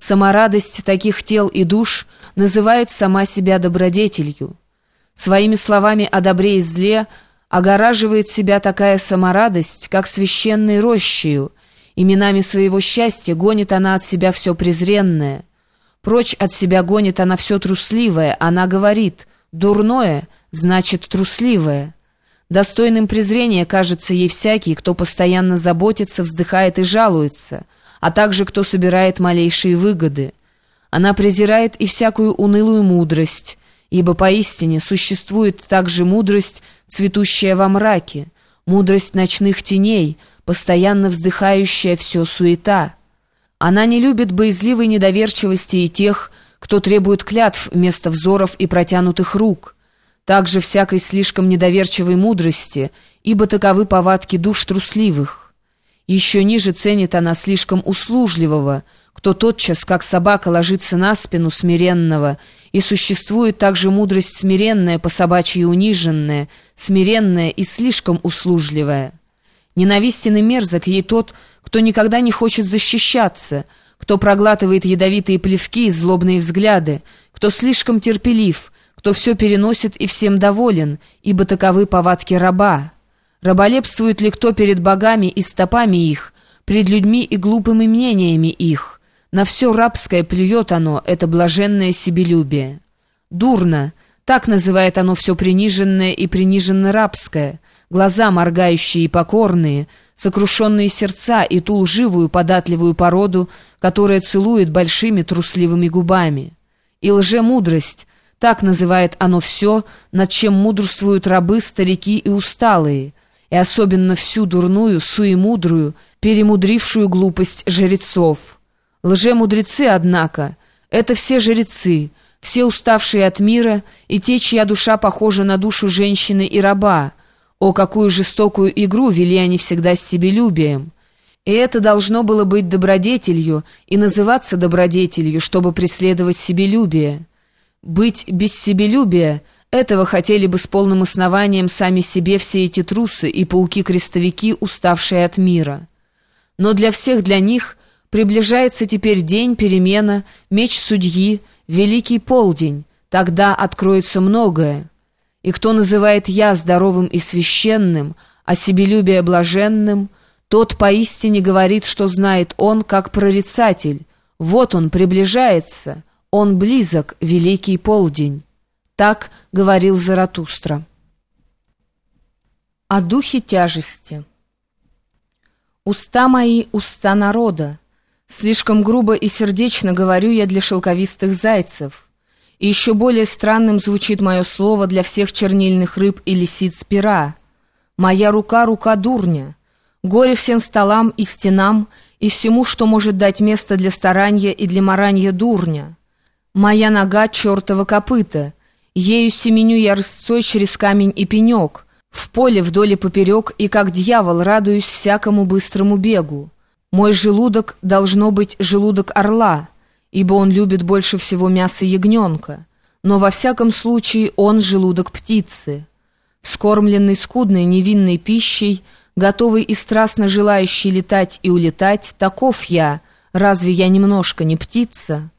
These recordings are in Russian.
Саморадость таких тел и душ называет сама себя добродетелью. Своими словами о добре и зле огораживает себя такая саморадость, как священной рощею, именами своего счастья гонит она от себя все презренное. Прочь от себя гонит она все трусливое, она говорит «дурное» значит «трусливое». Достойным презрения кажется ей всякий, кто постоянно заботится, вздыхает и жалуется – а также кто собирает малейшие выгоды. Она презирает и всякую унылую мудрость, ибо поистине существует также мудрость, цветущая во мраке, мудрость ночных теней, постоянно вздыхающая все суета. Она не любит боязливой недоверчивости и тех, кто требует клятв вместо взоров и протянутых рук, также всякой слишком недоверчивой мудрости, ибо таковы повадки душ трусливых. Еще ниже ценит она слишком услужливого, кто тотчас, как собака, ложится на спину смиренного, и существует также мудрость смиренная, по собачьи униженная, смиренная и слишком услужливая. Ненавистен и мерзок ей тот, кто никогда не хочет защищаться, кто проглатывает ядовитые плевки и злобные взгляды, кто слишком терпелив, кто все переносит и всем доволен, ибо таковы повадки раба». Раболепствует ли кто перед богами и стопами их, пред людьми и глупыми мнениями их? На все рабское плюет оно, это блаженное себелюбие. Дурно, так называет оно все приниженное и приниженно-рабское, глаза моргающие и покорные, сокрушенные сердца и ту лживую податливую породу, которая целует большими трусливыми губами. И лжемудрость, так называет оно все, над чем мудрствуют рабы, старики и усталые, и особенно всю дурную, суемудрую, перемудрившую глупость жрецов. Лжемудрецы, однако, это все жрецы, все уставшие от мира и те, чья душа похожа на душу женщины и раба. О, какую жестокую игру вели они всегда с себелюбием! И это должно было быть добродетелью и называться добродетелью, чтобы преследовать себелюбие. Быть без себелюбия — этого хотели бы с полным основанием сами себе все эти трусы и пауки-крестовики, уставшие от мира. Но для всех для них приближается теперь день, перемена, меч судьи, великий полдень, тогда откроется многое. И кто называет «я» здоровым и священным, а себелюбие блаженным, тот поистине говорит, что знает он, как прорицатель. Вот он приближается, он близок, великий полдень. Так говорил Заратустра. О духе тяжести. Уста мои — уста народа. Слишком грубо и сердечно говорю я для шелковистых зайцев. И еще более странным звучит мое слово для всех чернильных рыб и лисиц пера. Моя рука — рука дурня. Горе всем столам и стенам, и всему, что может дать место для старания и для маранья дурня. Моя нога — чертова копыта — Ею семеню я рысцой через камень и пенек, в поле вдоль и поперек, и как дьявол радуюсь всякому быстрому бегу. Мой желудок должно быть желудок орла, ибо он любит больше всего мяса ягненка, но во всяком случае он желудок птицы. Вскормленный скудной невинной пищей, готовый и страстно желающий летать и улетать, таков я, разве я немножко не птица?»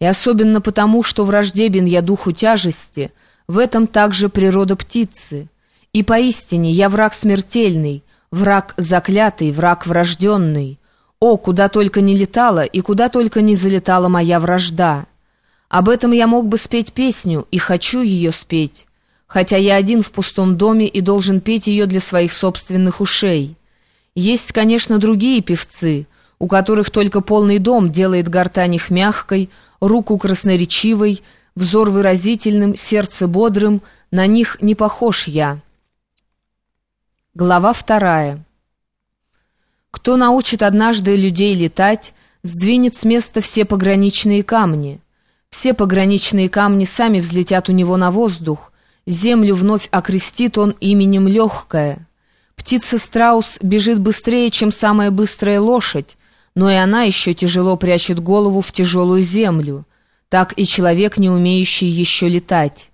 И особенно потому, что враждебен я духу тяжести, в этом также природа птицы. И поистине я враг смертельный, враг заклятый, враг врожденный. О, куда только не летала и куда только не залетала моя вражда! Об этом я мог бы спеть песню, и хочу ее спеть, хотя я один в пустом доме и должен петь ее для своих собственных ушей. Есть, конечно, другие певцы, у которых только полный дом делает гортань их мягкой, руку красноречивой, взор выразительным, сердце бодрым, на них не похож я. Глава вторая. Кто научит однажды людей летать, сдвинет с места все пограничные камни. Все пограничные камни сами взлетят у него на воздух, землю вновь окрестит он именем легкая. Птица-страус бежит быстрее, чем самая быстрая лошадь, но и она еще тяжело прячет голову в тяжелую землю. Так и человек, не умеющий еще летать.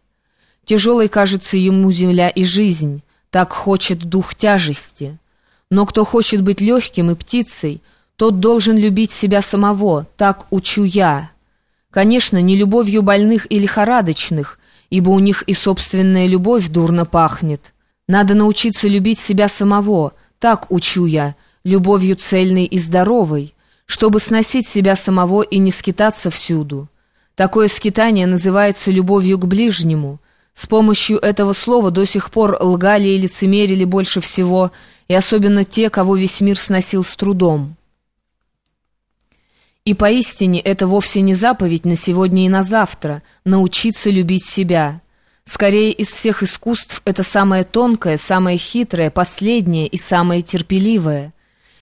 Тяжелой кажется ему земля и жизнь, так хочет дух тяжести. Но кто хочет быть легким и птицей, Тот должен любить себя самого, так учу я. Конечно, не любовью больных и лихорадочных, ибо у них и собственная любовь дурно пахнет. Надо научиться любить себя самого, так учу я, любовью цельной и здоровой, чтобы сносить себя самого и не скитаться всюду. Такое скитание называется любовью к ближнему. С помощью этого слова до сих пор лгали и лицемерили больше всего, и особенно те, кого весь мир сносил с трудом. И поистине это вовсе не заповедь на сегодня и на завтра — научиться любить себя. Скорее, из всех искусств это самое тонкое, самое хитрое, последнее и самое терпеливое —